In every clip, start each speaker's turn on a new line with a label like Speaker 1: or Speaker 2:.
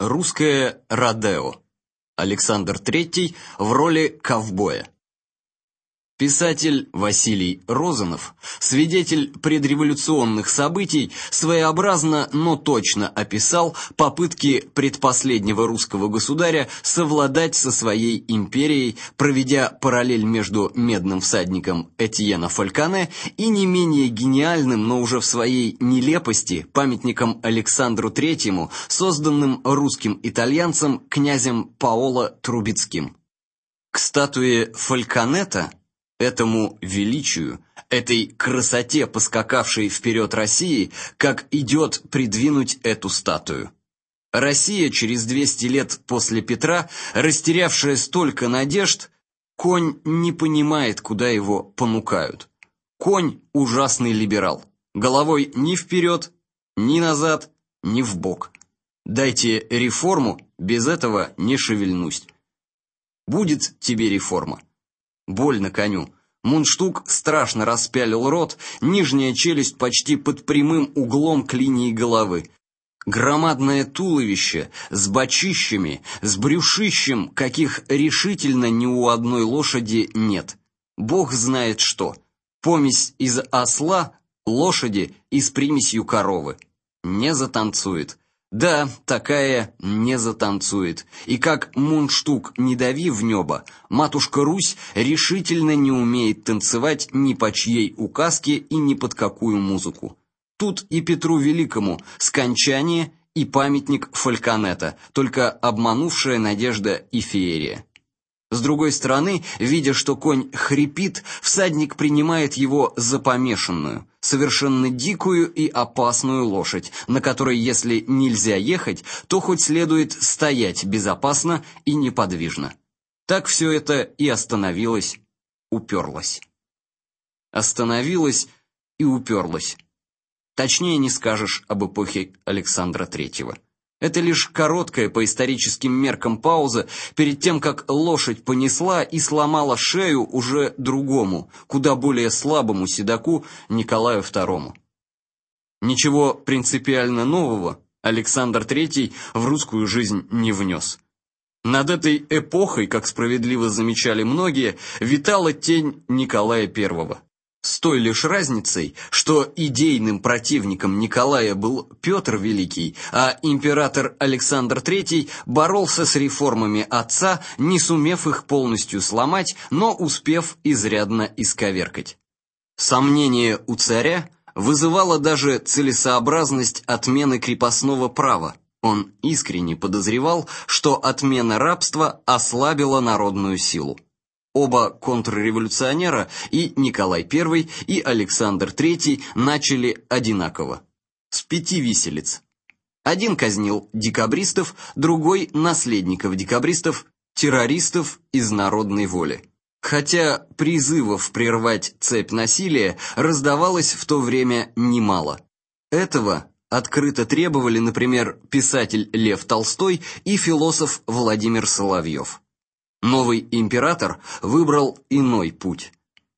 Speaker 1: Русское Родео. Александр III в роли ковбоя. Писатель Василий Розанов, свидетель предреволюционных событий, своеобразно, но точно описал попытки предпоследнего русского государя совладать со своей империей, проведя параллель между медным всадником Этьена Фальконе и не менее гениальным, но уже в своей нелепости памятником Александру III, созданным русским итальянцем князем Паоло Трубецким. К статуе Фальконета этому величию, этой красоте поскакавшей вперед России, как идет придвинуть эту статую. Россия через 200 лет после Петра, растерявшая столько надежд, конь не понимает, куда его понукают. Конь ужасный либерал, головой ни вперед, ни назад, ни вбок. Дайте реформу, без этого не шевельнусь. Будет тебе реформа. Больно коню. Мундштук страшно распялил рот, нижняя челюсть почти под прямым углом к линии головы. Громадное туловище с бочищами, с брюшищем, каких решительно ни у одной лошади нет. Бог знает что. Помесь из осла, лошади и с примесью коровы. Не затанцует. Да, такая не затанцует. И как мундштук не дави в небо, матушка Русь решительно не умеет танцевать ни по чьей указке и ни под какую музыку. Тут и Петру Великому скончание и памятник Фальконета, только обманувшая надежда и феерия. С другой стороны, видя, что конь хрипит, всадник принимает его за помешанную, совершенно дикую и опасную лошадь, на которой, если нельзя ехать, то хоть следует стоять безопасно и неподвижно. Так все это и остановилось, уперлось. Остановилось и уперлось. Точнее не скажешь об эпохе Александра Третьего. Это лишь короткая по историческим меркам пауза перед тем, как лошадь понесла и сломала шею уже другому, куда более слабому седоку Николаю II. Ничего принципиально нового Александр III в русскую жизнь не внес. Над этой эпохой, как справедливо замечали многие, витала тень Николая I. С той лишь разницей, что идейным противником Николая был Петр Великий, а император Александр III боролся с реформами отца, не сумев их полностью сломать, но успев изрядно исковеркать. Сомнение у царя вызывало даже целесообразность отмены крепостного права. Он искренне подозревал, что отмена рабства ослабила народную силу. Оба контрреволюционера, и Николай I, и Александр III, начали одинаково. С пяти виселиц. Один казнил декабристов, другой – наследников декабристов, террористов из народной воли. Хотя призывов прервать цепь насилия раздавалось в то время немало. Этого открыто требовали, например, писатель Лев Толстой и философ Владимир Соловьев. Новый император выбрал иной путь.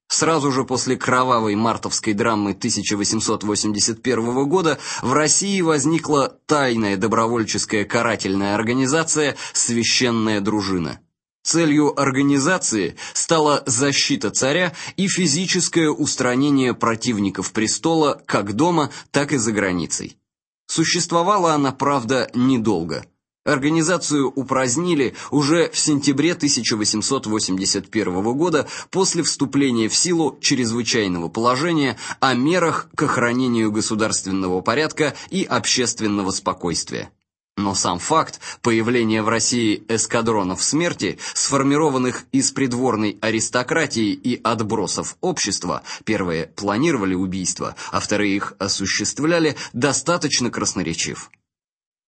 Speaker 1: Сразу же после кровавой мартовской драмы 1881 года в России возникла тайная добровольческая карательная организация «Священная дружина». Целью организации стала защита царя и физическое устранение противников престола как дома, так и за границей. Существовала она, правда, недолго – Организацию упразднили уже в сентябре 1881 года после вступления в силу чрезвычайного положения о мерах к охранению государственного порядка и общественного спокойствия. Но сам факт появления в России эскадронов смерти, сформированных из придворной аристократии и отбросов общества, первые планировали убийства, а вторые их осуществляли, достаточно красноречив.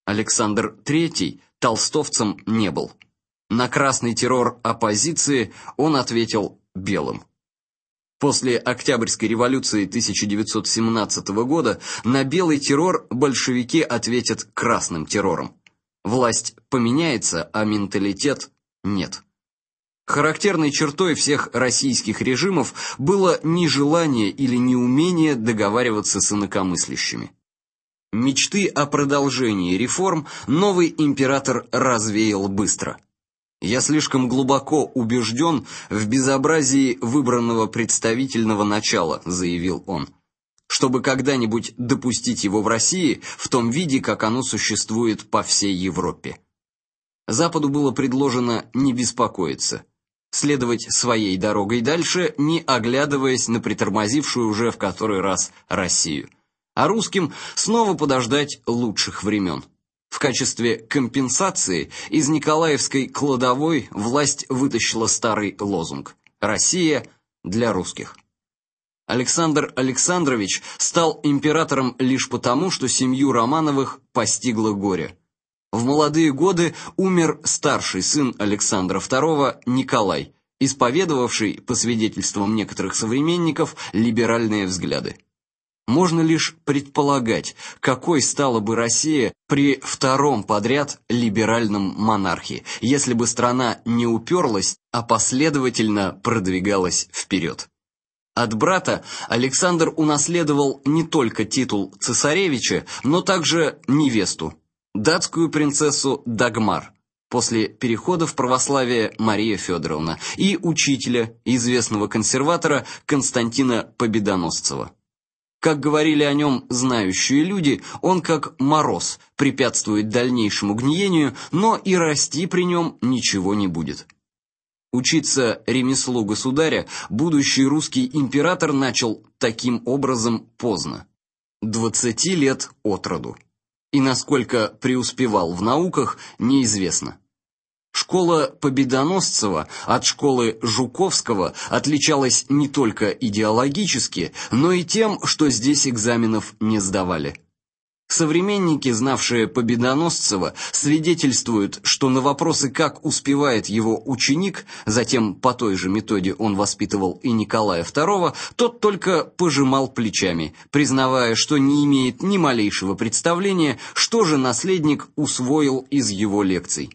Speaker 1: Александр III толстовцем не был. На красный террор оппозиции он ответил белым. После Октябрьской революции 1917 года на белый террор большевики ответят красным террором. Власть поменяется, а менталитет нет. Характерной чертой всех российских режимов было нежелание или неумение договариваться с инакомыслящими. Мечты о продолжении реформ новый император развеял быстро. Я слишком глубоко убежден в безобразии выбранного представительного начала, заявил он, чтобы когда-нибудь допустить его в России в том виде, как оно существует по всей Европе. Западу было предложено не беспокоиться, следовать своей дорогой дальше, не оглядываясь на притормозившую уже в который раз Россию а русским снова подождать лучших времен. В качестве компенсации из Николаевской кладовой власть вытащила старый лозунг: Россия для русских. Александр Александрович стал императором лишь потому, что семью Романовых постигло горе. В молодые годы умер старший сын Александра II Николай, исповедовавший, по свидетельствам некоторых современников, либеральные взгляды. Можно лишь предполагать, какой стала бы Россия при втором подряд либеральном монархии, если бы страна не уперлась, а последовательно продвигалась вперед. От брата Александр унаследовал не только титул цесаревича, но также невесту, датскую принцессу Дагмар, после перехода в православие Мария Федоровна, и учителя, известного консерватора Константина Победоносцева. Как говорили о нем знающие люди, он как мороз, препятствует дальнейшему гниению, но и расти при нем ничего не будет. Учиться ремеслу государя будущий русский император начал таким образом поздно. 20 лет от роду. И насколько преуспевал в науках, неизвестно. Школа Победоносцева от школы Жуковского отличалась не только идеологически, но и тем, что здесь экзаменов не сдавали. Современники, знавшие Победоносцева, свидетельствуют, что на вопросы, как успевает его ученик, затем по той же методе он воспитывал и Николая II, тот только пожимал плечами, признавая, что не имеет ни малейшего представления, что же наследник усвоил из его лекций.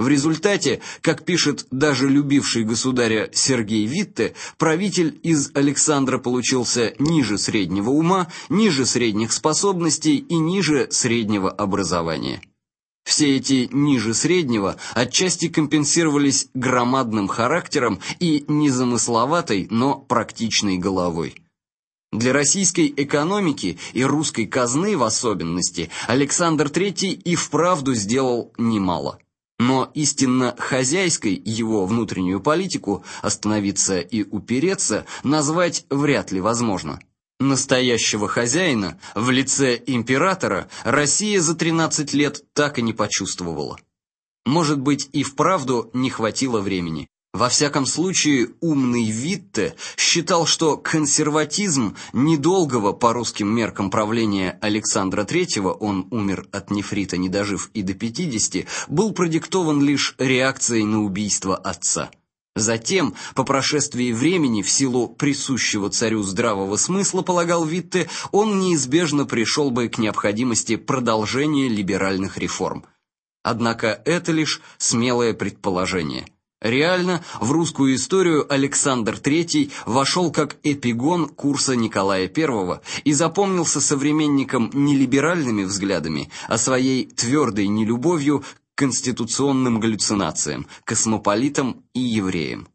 Speaker 1: В результате, как пишет даже любивший государя Сергей Витте, правитель из Александра получился ниже среднего ума, ниже средних способностей и ниже среднего образования. Все эти ниже среднего отчасти компенсировались громадным характером и незамысловатой, но практичной головой. Для российской экономики и русской казны в особенности Александр III и вправду сделал немало. Но истинно хозяйской его внутреннюю политику остановиться и упереться назвать вряд ли возможно. Настоящего хозяина в лице императора Россия за 13 лет так и не почувствовала. Может быть, и вправду не хватило времени. Во всяком случае, умный Витте считал, что консерватизм недолгого по русским меркам правления Александра III, он умер от нефрита, не дожив и до 50, был продиктован лишь реакцией на убийство отца. Затем, по прошествии времени, в силу присущего царю здравого смысла, полагал Витте, он неизбежно пришел бы к необходимости продолжения либеральных реформ. Однако это лишь смелое предположение – Реально, в русскую историю Александр III вошел как эпигон курса Николая I и запомнился современникам не либеральными взглядами, а своей твердой нелюбовью к конституционным галлюцинациям, космополитам и евреям.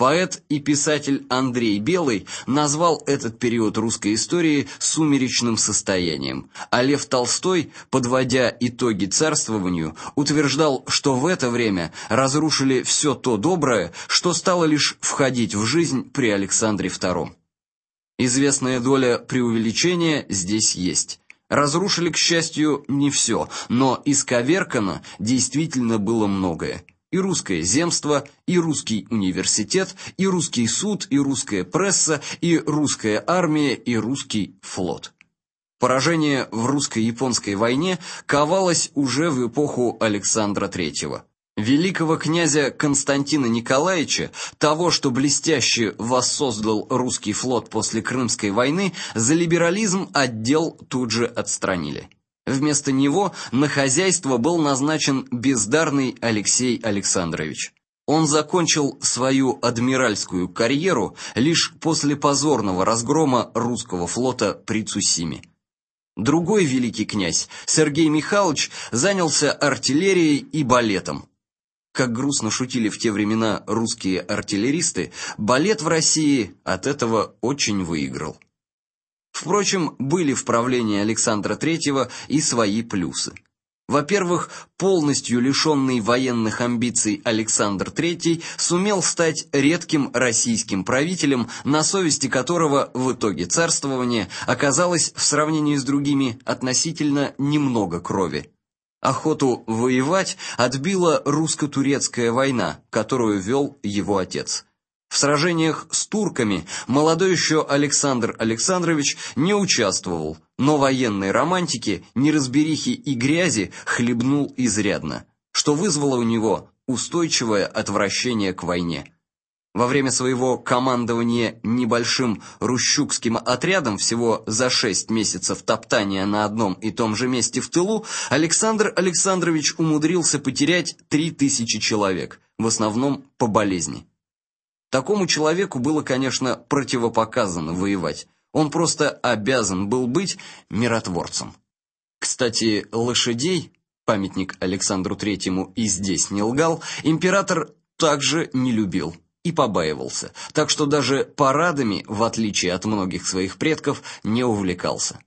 Speaker 1: Поэт и писатель Андрей Белый назвал этот период русской истории сумеречным состоянием, а Лев Толстой, подводя итоги царствованию, утверждал, что в это время разрушили все то доброе, что стало лишь входить в жизнь при Александре II. Известная доля преувеличения здесь есть. Разрушили, к счастью, не все, но исковеркано действительно было многое и русское земство, и русский университет, и русский суд, и русская пресса, и русская армия, и русский флот. Поражение в русско-японской войне ковалось уже в эпоху Александра III. Великого князя Константина Николаевича, того, что блестяще воссоздал русский флот после Крымской войны, за либерализм отдел тут же отстранили. Вместо него на хозяйство был назначен бездарный Алексей Александрович. Он закончил свою адмиральскую карьеру лишь после позорного разгрома русского флота при Цусиме. Другой великий князь, Сергей Михайлович, занялся артиллерией и балетом. Как грустно шутили в те времена русские артиллеристы, балет в России от этого очень выиграл. Впрочем, были в правлении Александра III и свои плюсы. Во-первых, полностью лишенный военных амбиций Александр III сумел стать редким российским правителем, на совести которого в итоге царствования оказалось в сравнении с другими относительно немного крови. Охоту воевать отбила русско-турецкая война, которую вел его отец. В сражениях с турками молодой еще Александр Александрович не участвовал, но военной романтики, неразберихи и грязи хлебнул изрядно, что вызвало у него устойчивое отвращение к войне. Во время своего командования небольшим рущукским отрядом всего за шесть месяцев топтания на одном и том же месте в тылу Александр Александрович умудрился потерять три тысячи человек, в основном по болезни. Такому человеку было, конечно, противопоказано воевать. Он просто обязан был быть миротворцем. Кстати, лошадей, памятник Александру Третьему и здесь не лгал, император также не любил и побаивался, так что даже парадами, в отличие от многих своих предков, не увлекался.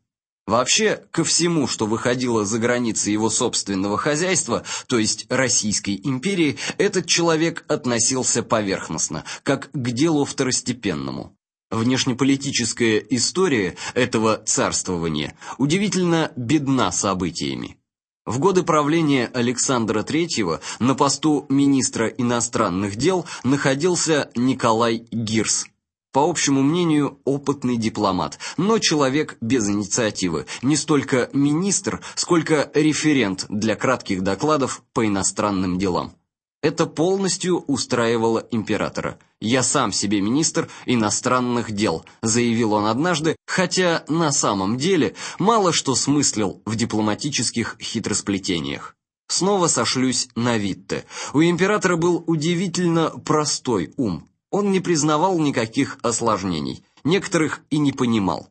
Speaker 1: Вообще, ко всему, что выходило за границы его собственного хозяйства, то есть Российской империи, этот человек относился поверхностно, как к делу второстепенному. Внешнеполитическая история этого царствования удивительно бедна событиями. В годы правления Александра III на посту министра иностранных дел находился Николай Гирс, по общему мнению, опытный дипломат, но человек без инициативы, не столько министр, сколько референт для кратких докладов по иностранным делам. Это полностью устраивало императора. «Я сам себе министр иностранных дел», заявил он однажды, хотя на самом деле мало что смыслил в дипломатических хитросплетениях. Снова сошлюсь на Витте. У императора был удивительно простой ум, он не признавал никаких осложнений, некоторых и не понимал.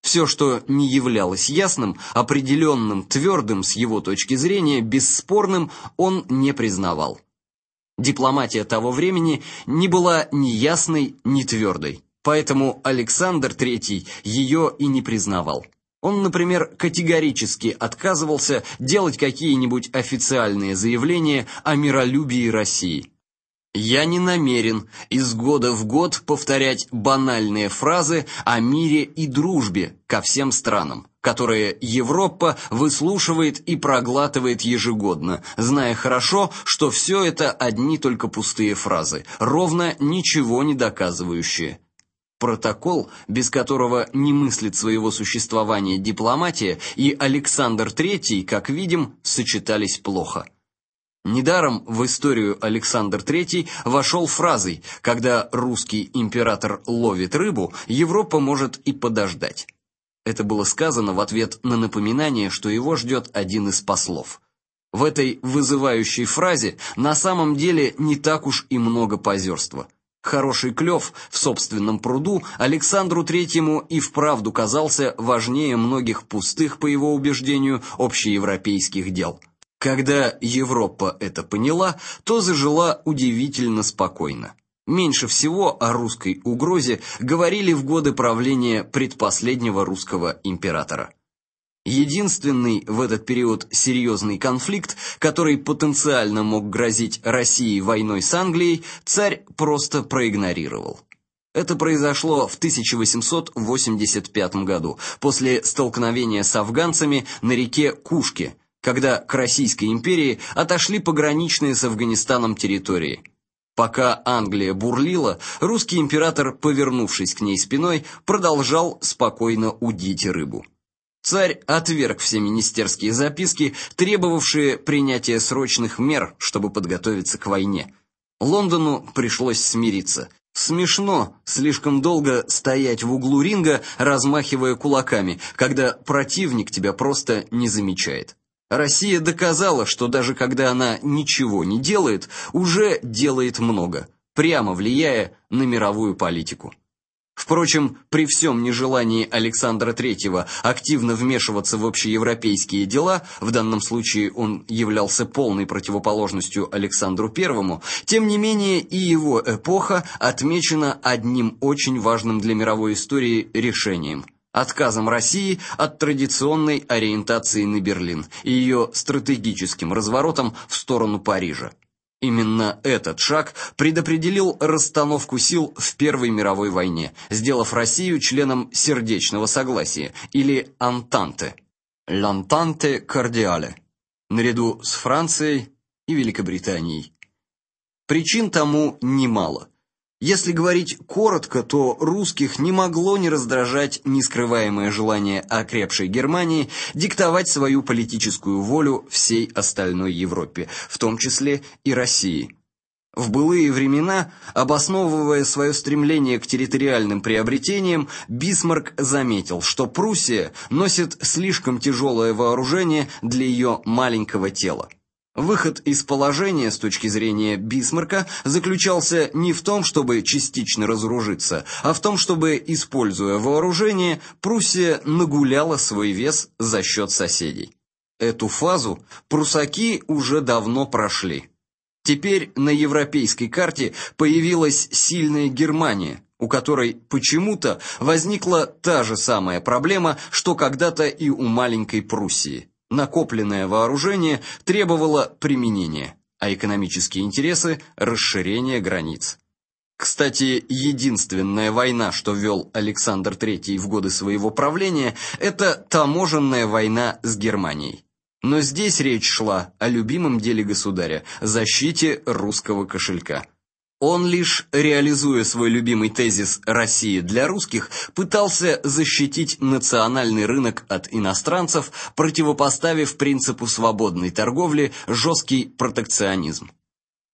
Speaker 1: Все, что не являлось ясным, определенным, твердым с его точки зрения, бесспорным, он не признавал. Дипломатия того времени не была ни ясной, ни твердой, поэтому Александр III ее и не признавал. Он, например, категорически отказывался делать какие-нибудь официальные заявления о миролюбии России. Я не намерен из года в год повторять банальные фразы о мире и дружбе ко всем странам, которые Европа выслушивает и проглатывает ежегодно, зная хорошо, что все это одни только пустые фразы, ровно ничего не доказывающие. Протокол, без которого не мыслит своего существования дипломатия, и Александр III, как видим, сочетались плохо. Недаром в историю Александр III вошел фразой «Когда русский император ловит рыбу, Европа может и подождать». Это было сказано в ответ на напоминание, что его ждет один из послов. В этой вызывающей фразе на самом деле не так уж и много позерства. Хороший клев в собственном пруду Александру Третьему и вправду казался важнее многих пустых, по его убеждению, общеевропейских дел – когда Европа это поняла, то зажила удивительно спокойно. Меньше всего о русской угрозе говорили в годы правления предпоследнего русского императора. Единственный в этот период серьезный конфликт, который потенциально мог грозить России войной с Англией, царь просто проигнорировал. Это произошло в 1885 году, после столкновения с афганцами на реке Кушке, когда к Российской империи отошли пограничные с Афганистаном территории. Пока Англия бурлила, русский император, повернувшись к ней спиной, продолжал спокойно удить рыбу. Царь отверг все министерские записки, требовавшие принятия срочных мер, чтобы подготовиться к войне. Лондону пришлось смириться. Смешно слишком долго стоять в углу ринга, размахивая кулаками, когда противник тебя просто не замечает. Россия доказала, что даже когда она ничего не делает, уже делает много, прямо влияя на мировую политику. Впрочем, при всем нежелании Александра III активно вмешиваться в общеевропейские дела, в данном случае он являлся полной противоположностью Александру I, тем не менее и его эпоха отмечена одним очень важным для мировой истории решением отказом России от традиционной ориентации на Берлин и ее стратегическим разворотом в сторону Парижа. Именно этот шаг предопределил расстановку сил в Первой мировой войне, сделав Россию членом сердечного согласия или Антанте. L'Entente Cordiale наряду с Францией и Великобританией. Причин тому немало. Если говорить коротко, то русских не могло не раздражать нескрываемое желание окрепшей Германии диктовать свою политическую волю всей остальной Европе, в том числе и России. В былые времена, обосновывая свое стремление к территориальным приобретениям, Бисмарк заметил, что Пруссия носит слишком тяжелое вооружение для ее маленького тела. Выход из положения с точки зрения Бисмарка заключался не в том, чтобы частично разоружиться, а в том, чтобы, используя вооружение, Пруссия нагуляла свой вес за счет соседей. Эту фазу прусаки уже давно прошли. Теперь на европейской карте появилась сильная Германия, у которой почему-то возникла та же самая проблема, что когда-то и у маленькой Пруссии. Накопленное вооружение требовало применения, а экономические интересы расширения границ. Кстати, единственная война, что вел Александр III в годы своего правления, это таможенная война с Германией. Но здесь речь шла о любимом деле государя защите русского кошелька. Он лишь, реализуя свой любимый тезис «Россия для русских», пытался защитить национальный рынок от иностранцев, противопоставив принципу свободной торговли жесткий протекционизм.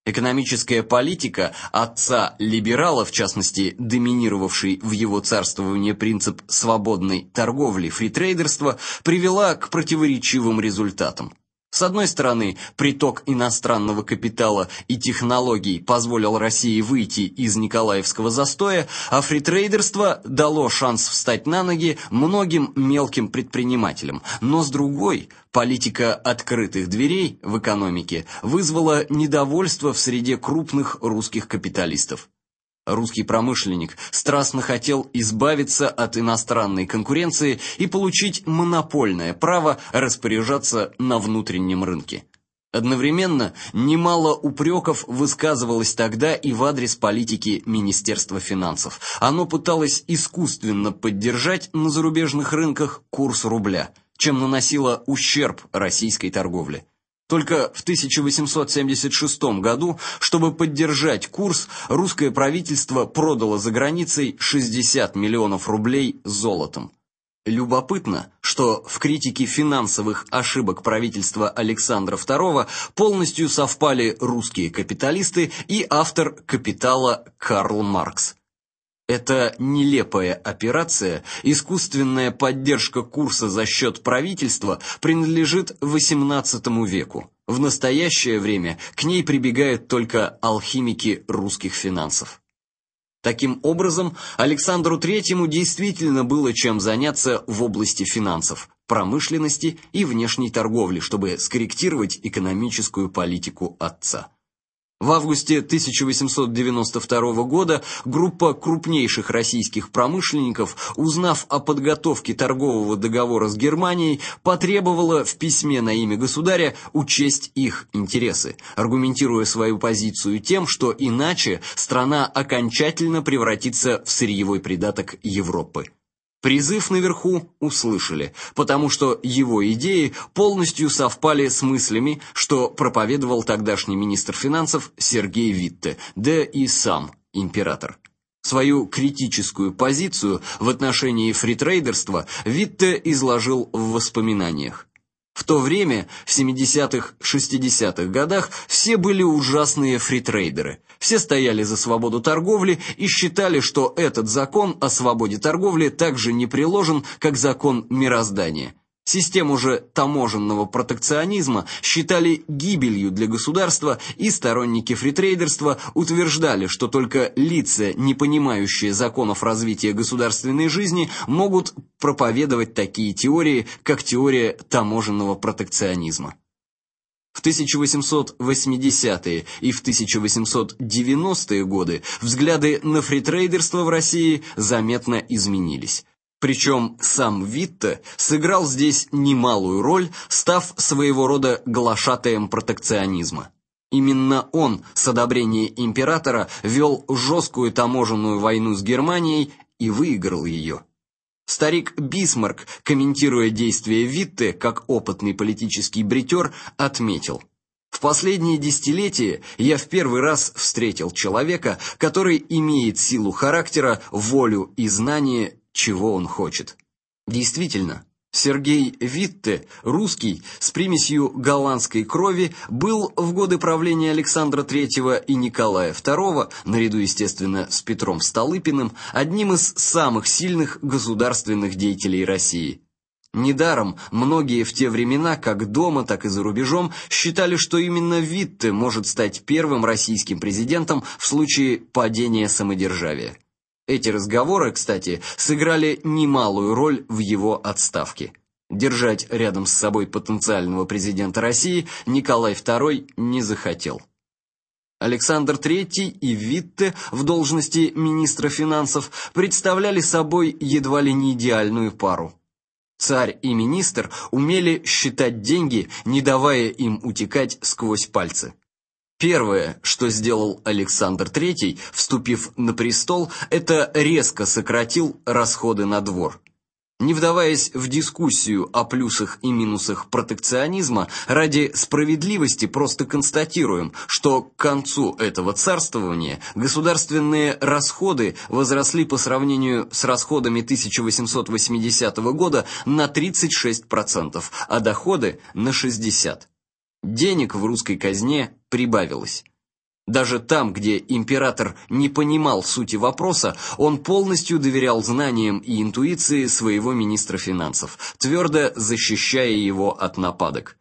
Speaker 1: Экономическая политика отца либерала, в частности, доминировавший в его царствовании принцип свободной торговли, фритрейдерства, привела к противоречивым результатам. С одной стороны, приток иностранного капитала и технологий позволил России выйти из Николаевского застоя, а фритрейдерство дало шанс встать на ноги многим мелким предпринимателям. Но с другой, политика открытых дверей в экономике вызвала недовольство в среде крупных русских капиталистов. Русский промышленник страстно хотел избавиться от иностранной конкуренции и получить монопольное право распоряжаться на внутреннем рынке. Одновременно немало упреков высказывалось тогда и в адрес политики Министерства финансов. Оно пыталось искусственно поддержать на зарубежных рынках курс рубля, чем наносило ущерб российской торговле. Только в 1876 году, чтобы поддержать курс, русское правительство продало за границей 60 миллионов рублей золотом. Любопытно, что в критике финансовых ошибок правительства Александра II полностью совпали русские капиталисты и автор «Капитала» Карл Маркс. Эта нелепая операция, искусственная поддержка курса за счет правительства, принадлежит XVIII веку. В настоящее время к ней прибегают только алхимики русских финансов. Таким образом, Александру Третьему действительно было чем заняться в области финансов, промышленности и внешней торговли, чтобы скорректировать экономическую политику отца. В августе 1892 года группа крупнейших российских промышленников, узнав о подготовке торгового договора с Германией, потребовала в письме на имя государя учесть их интересы, аргументируя свою позицию тем, что иначе страна окончательно превратится в сырьевой придаток Европы. Призыв наверху услышали, потому что его идеи полностью совпали с мыслями, что проповедовал тогдашний министр финансов Сергей Витте, да и сам император. Свою критическую позицию в отношении фритрейдерства Витте изложил в воспоминаниях. В то время, в 70-х, 60-х годах, все были ужасные фритрейдеры. Все стояли за свободу торговли и считали, что этот закон о свободе торговли также не приложен, как закон мироздания. Систему же таможенного протекционизма считали гибелью для государства, и сторонники фритрейдерства утверждали, что только лица, не понимающие законов развития государственной жизни, могут проповедовать такие теории, как теория таможенного протекционизма. В 1880-е и в 1890-е годы взгляды на фритрейдерство в России заметно изменились. Причем сам Витте сыграл здесь немалую роль, став своего рода глашатаем протекционизма. Именно он с одобрения императора вел жесткую таможенную войну с Германией и выиграл ее. Старик Бисмарк, комментируя действия Витте как опытный политический бретер, отметил: в последние десятилетия я в первый раз встретил человека, который имеет силу характера, волю и знание чего он хочет. Действительно, Сергей Витте, русский, с примесью голландской крови, был в годы правления Александра III и Николая II, наряду, естественно, с Петром Столыпиным, одним из самых сильных государственных деятелей России. Недаром многие в те времена, как дома, так и за рубежом, считали, что именно Витте может стать первым российским президентом в случае падения самодержавия. Эти разговоры, кстати, сыграли немалую роль в его отставке. Держать рядом с собой потенциального президента России Николай II не захотел. Александр III и Витте в должности министра финансов представляли собой едва ли не идеальную пару. Царь и министр умели считать деньги, не давая им утекать сквозь пальцы. Первое, что сделал Александр III, вступив на престол, это резко сократил расходы на двор. Не вдаваясь в дискуссию о плюсах и минусах протекционизма, ради справедливости просто констатируем, что к концу этого царствования государственные расходы возросли по сравнению с расходами 1880 года на 36%, а доходы на 60%. Денег в русской казне прибавилось. Даже там, где император не понимал сути вопроса, он полностью доверял знаниям и интуиции своего министра финансов, твердо защищая его от нападок.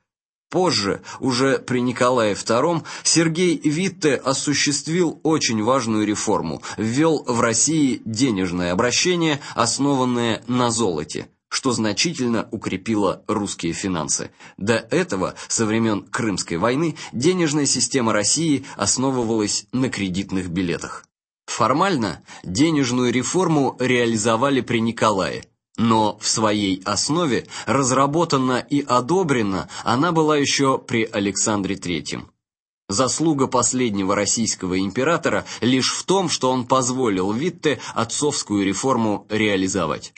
Speaker 1: Позже, уже при Николае II, Сергей Витте осуществил очень важную реформу, ввел в России денежное обращение, основанное на золоте что значительно укрепило русские финансы. До этого, со времен Крымской войны, денежная система России основывалась на кредитных билетах. Формально денежную реформу реализовали при Николае, но в своей основе разработана и одобрена она была еще при Александре III. Заслуга последнего российского императора лишь в том, что он позволил Витте отцовскую реформу реализовать.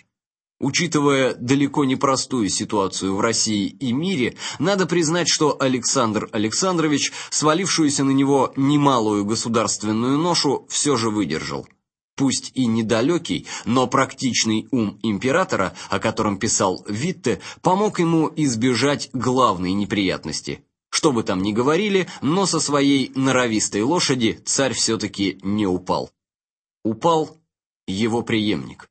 Speaker 1: Учитывая далеко не простую ситуацию в России и мире, надо признать, что Александр Александрович свалившуюся на него немалую государственную ношу все же выдержал. Пусть и недалекий, но практичный ум императора, о котором писал Витте, помог ему избежать главной неприятности. Что бы там ни говорили, но со своей норовистой лошади царь все таки не упал. Упал его преемник.